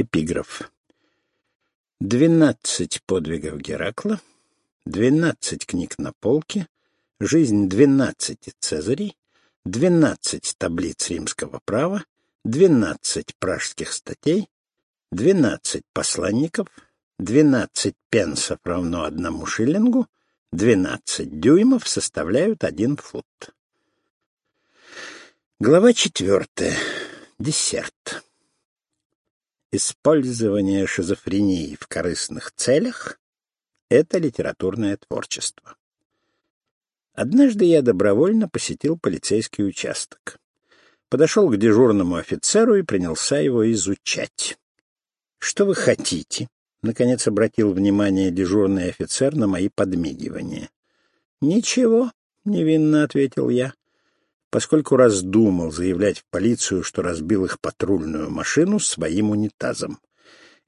Эпиграф. Двенадцать подвигов Геракла, двенадцать книг на полке, жизнь двенадцати цезарей, двенадцать таблиц римского права, двенадцать пражских статей, двенадцать посланников, двенадцать пенсов равно одному шиллингу, двенадцать дюймов составляют один фут. Глава четвертая. Десерт. Использование шизофрении в корыстных целях — это литературное творчество. Однажды я добровольно посетил полицейский участок. Подошел к дежурному офицеру и принялся его изучать. «Что вы хотите?» — наконец обратил внимание дежурный офицер на мои подмигивания. «Ничего», — невинно ответил я поскольку раздумал заявлять в полицию, что разбил их патрульную машину своим унитазом.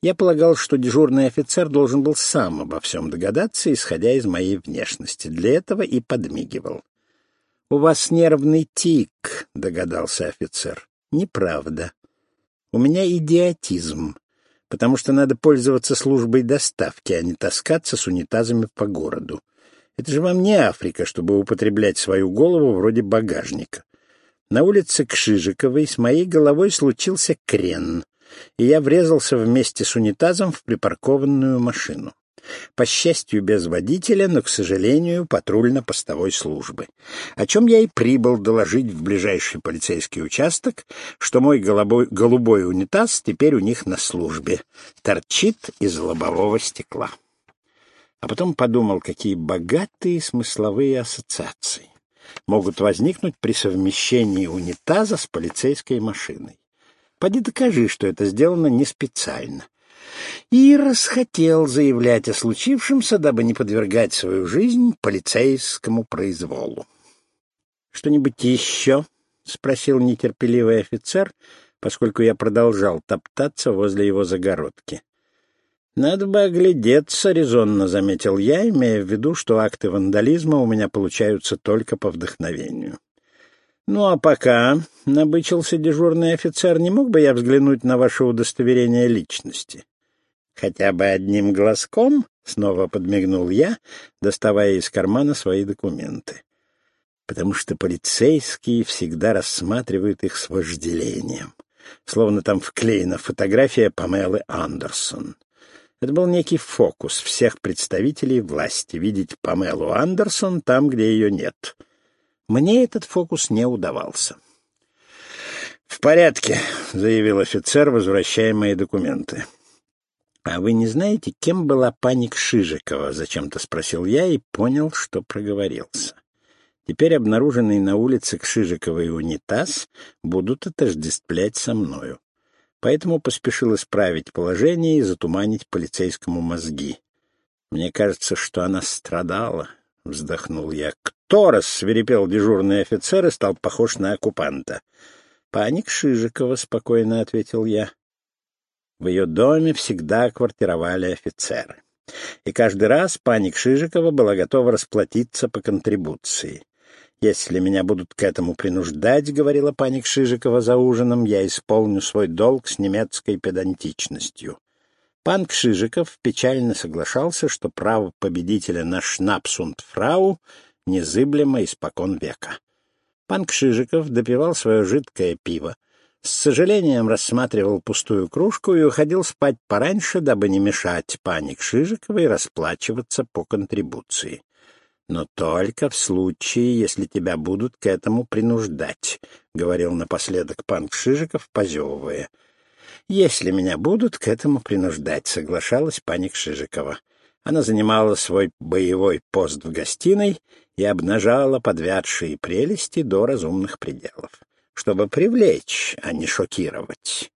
Я полагал, что дежурный офицер должен был сам обо всем догадаться, исходя из моей внешности. Для этого и подмигивал. «У вас нервный тик», — догадался офицер. «Неправда. У меня идиотизм, потому что надо пользоваться службой доставки, а не таскаться с унитазами по городу. Это же вам не Африка, чтобы употреблять свою голову вроде багажника. На улице Кшижиковой с моей головой случился крен, и я врезался вместе с унитазом в припаркованную машину. По счастью, без водителя, но, к сожалению, патрульно-постовой службы. О чем я и прибыл доложить в ближайший полицейский участок, что мой голубой, голубой унитаз теперь у них на службе, торчит из лобового стекла а потом подумал, какие богатые смысловые ассоциации могут возникнуть при совмещении унитаза с полицейской машиной. Поди докажи, что это сделано не специально. И расхотел заявлять о случившемся, дабы не подвергать свою жизнь полицейскому произволу. «Что-нибудь еще?» — спросил нетерпеливый офицер, поскольку я продолжал топтаться возле его загородки. «Надо бы оглядеться», — резонно заметил я, имея в виду, что акты вандализма у меня получаются только по вдохновению. «Ну а пока», — набычился дежурный офицер, — «не мог бы я взглянуть на ваше удостоверение личности?» «Хотя бы одним глазком?» — снова подмигнул я, доставая из кармана свои документы. «Потому что полицейские всегда рассматривают их с вожделением, словно там вклеена фотография Памелы Андерсон». Это был некий фокус всех представителей власти — видеть Памелу Андерсон там, где ее нет. Мне этот фокус не удавался. «В порядке», — заявил офицер, возвращая мои документы. «А вы не знаете, кем была паник Шижикова?» — зачем-то спросил я и понял, что проговорился. Теперь обнаруженный на улице Кшижиковой унитаз будут отождествлять со мною поэтому поспешил исправить положение и затуманить полицейскому мозги. Мне кажется, что она страдала, — вздохнул я. «Кто рассверепел дежурный офицер и стал похож на оккупанта?» «Паник Шижикова», — спокойно ответил я. В ее доме всегда квартировали офицеры. И каждый раз паник Шижикова была готова расплатиться по контрибуции. «Если меня будут к этому принуждать, — говорила паник Шижикова за ужином, — я исполню свой долг с немецкой педантичностью». Пан Кшижиков печально соглашался, что право победителя на шнапсунд фрау незыблемо испокон века. Пан Кшижиков допивал свое жидкое пиво, с сожалением рассматривал пустую кружку и уходил спать пораньше, дабы не мешать пане Кшижиковой расплачиваться по контрибуции но только в случае, если тебя будут к этому принуждать, — говорил напоследок пан Кшижиков, позевывая. — Если меня будут к этому принуждать, — соглашалась пани Кшижикова. Она занимала свой боевой пост в гостиной и обнажала подвядшие прелести до разумных пределов, чтобы привлечь, а не шокировать.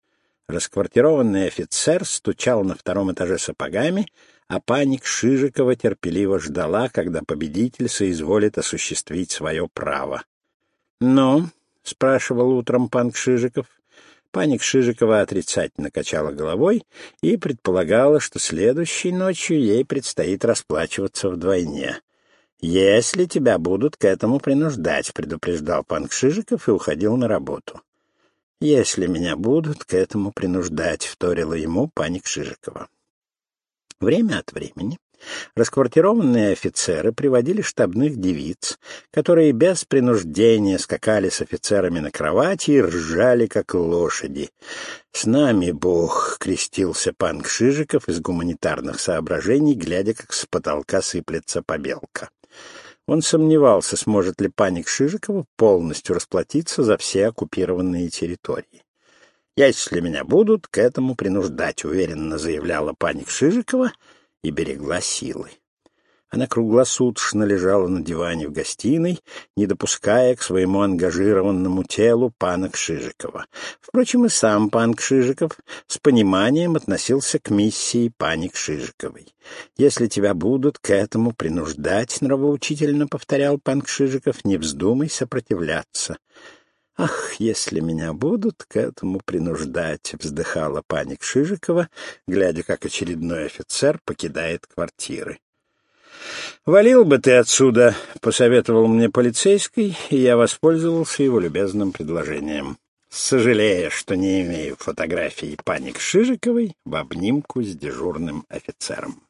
Расквартированный офицер стучал на втором этаже сапогами, а паник Шижикова терпеливо ждала, когда победитель соизволит осуществить свое право. «Ну?» — спрашивал утром панк Шижиков. Паник Шижикова отрицательно качала головой и предполагала, что следующей ночью ей предстоит расплачиваться вдвойне. «Если тебя будут к этому принуждать», — предупреждал панк Шижиков и уходил на работу. «Если меня будут к этому принуждать», — вторила ему паник Шижикова. Время от времени Расквартированные офицеры приводили штабных девиц, которые без принуждения скакали с офицерами на кровати и ржали, как лошади. «С нами Бог!» — крестился пан Кшижиков из гуманитарных соображений, глядя, как с потолка сыплется побелка. Он сомневался, сможет ли паник Шижикова полностью расплатиться за все оккупированные территории. «Если меня будут к этому принуждать», — уверенно заявляла паник Шижикова, — и берегла силы. Она круглосуточно лежала на диване в гостиной, не допуская к своему ангажированному телу пана Кшижикова. Впрочем, и сам пан Кшижиков с пониманием относился к миссии пани Кшижиковой. «Если тебя будут к этому принуждать», — нравоучительно повторял пан Кшижиков, — «не вздумай сопротивляться». «Ах, если меня будут к этому принуждать!» — вздыхала паник Шижикова, глядя, как очередной офицер покидает квартиры. «Валил бы ты отсюда!» — посоветовал мне полицейский, и я воспользовался его любезным предложением. Сожалея, что не имею фотографии паник Шижиковой в обнимку с дежурным офицером.